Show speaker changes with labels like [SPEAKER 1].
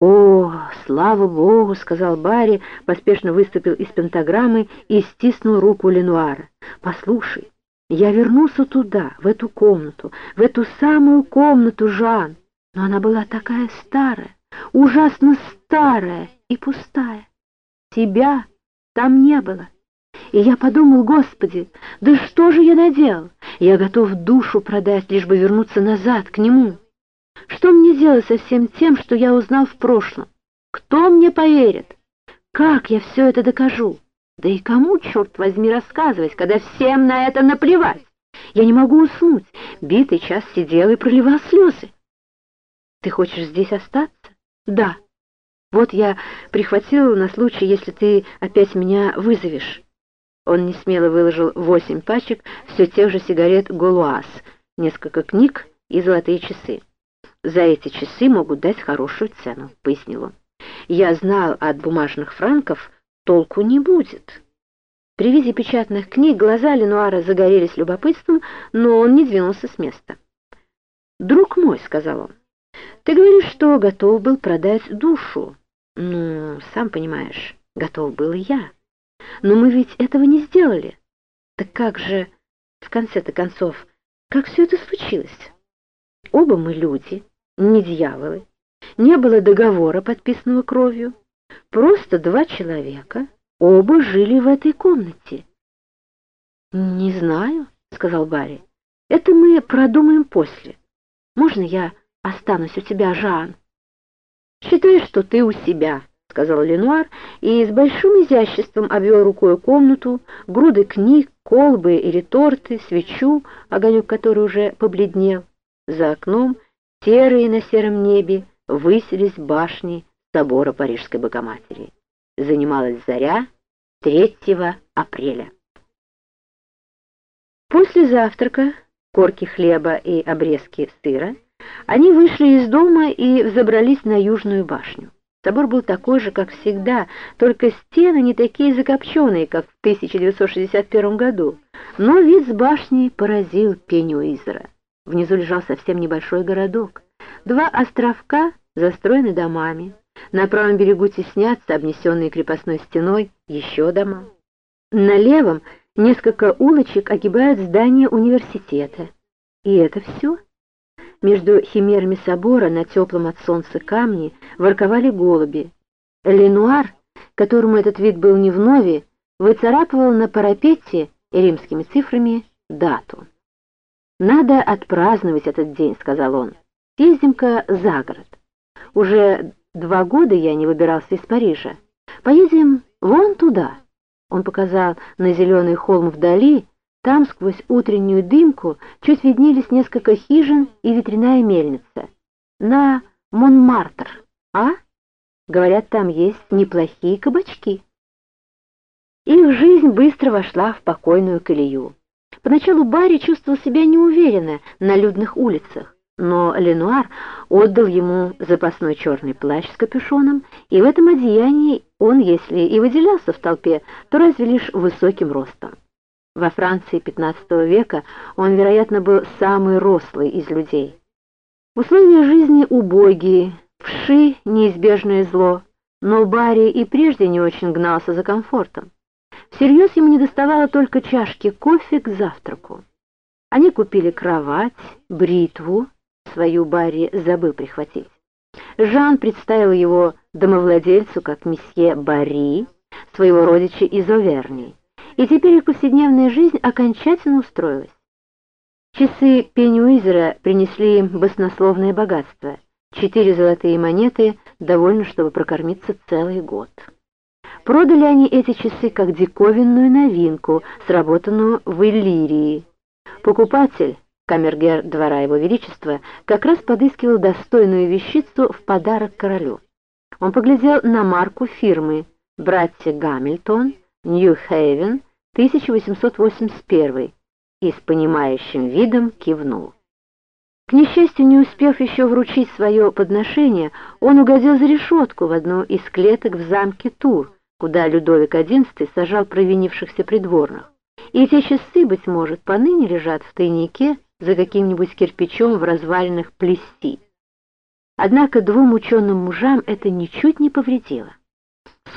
[SPEAKER 1] «О, слава Богу!» — сказал Барри, поспешно выступил из пентаграммы и стиснул руку Ленуара. «Послушай, я вернулся туда, в эту комнату, в эту самую комнату, Жан, но она была такая старая, ужасно старая и пустая. Тебя там не было. И я подумал, Господи, да что же я наделал? Я готов душу продать, лишь бы вернуться назад, к нему». Что мне делать со всем тем, что я узнал в прошлом? Кто мне поверит? Как я все это докажу? Да и кому, черт возьми, рассказывать, когда всем на это наплевать? Я не могу уснуть. Битый час сидел и проливал слезы. Ты хочешь здесь остаться? Да. Вот я прихватил на случай, если ты опять меня вызовешь. Он несмело выложил восемь пачек все тех же сигарет «Голуаз», несколько книг и золотые часы. «За эти часы могут дать хорошую цену», — пояснил он. «Я знал, от бумажных франков толку не будет». При виде печатных книг глаза Ленуара загорелись любопытством, но он не двинулся с места. «Друг мой», — сказал он, — «ты говоришь, что готов был продать душу. Ну, сам понимаешь, готов был и я. Но мы ведь этого не сделали. Так как же, в конце-то концов, как все это случилось? Оба мы люди» не дьяволы, не было договора, подписанного кровью. Просто два человека, оба жили в этой комнате. «Не знаю», — сказал Барри. «Это мы продумаем после. Можно я останусь у тебя, Жан?» «Считай, что ты у себя», — сказал Ленуар, и с большим изяществом обвел рукой комнату, груды книг, колбы и реторты, свечу, огонек которой уже побледнел. За окном — Серые на сером небе высились башни собора Парижской Богоматери. Занималась заря 3 апреля. После завтрака, корки хлеба и обрезки сыра, они вышли из дома и взобрались на Южную башню. Собор был такой же, как всегда, только стены не такие закопченные, как в 1961 году. Но вид с башни поразил Пенюизера. Внизу лежал совсем небольшой городок. Два островка застроены домами. На правом берегу теснятся, обнесенные крепостной стеной, еще дома. На левом несколько улочек огибают здание университета. И это все. Между химерами собора на теплом от солнца камне ворковали голуби. Ленуар, которому этот вид был не вновь, выцарапывал на парапете римскими цифрами дату. «Надо отпраздновать этот день», — сказал он. «Съездим-ка за город. Уже два года я не выбирался из Парижа. Поедем вон туда». Он показал на зеленый холм вдали, там сквозь утреннюю дымку чуть виднелись несколько хижин и ветряная мельница. На Монмартр, а? Говорят, там есть неплохие кабачки. Их жизнь быстро вошла в покойную колею. Поначалу Барри чувствовал себя неуверенно на людных улицах, но Ленуар отдал ему запасной черный плащ с капюшоном, и в этом одеянии он, если и выделялся в толпе, то разве лишь высоким ростом. Во Франции XV века он, вероятно, был самый рослый из людей. Условия жизни убогие, вши — неизбежное зло, но Барри и прежде не очень гнался за комфортом. Всерьез ему не доставало только чашки кофе к завтраку. Они купили кровать, бритву, свою Барри забыл прихватить. Жан представил его домовладельцу как месье Барри, своего родича из Оверни, и теперь их повседневная жизнь окончательно устроилась. Часы Пенюизера принесли им баснословное богатство. Четыре золотые монеты довольно, чтобы прокормиться целый год. Продали они эти часы как диковинную новинку, сработанную в Иллирии. Покупатель, камергер двора его величества, как раз подыскивал достойную вещицу в подарок королю. Он поглядел на марку фирмы «Братья Гамильтон, Нью-Хейвен, 1881» и с понимающим видом кивнул. К несчастью, не успев еще вручить свое подношение, он угодил за решетку в одну из клеток в замке Тур, куда Людовик XI сажал провинившихся придворных. И эти часы, быть может, поныне лежат в тайнике за каким-нибудь кирпичом в развалинах Плести. Однако двум ученым мужам это ничуть не повредило.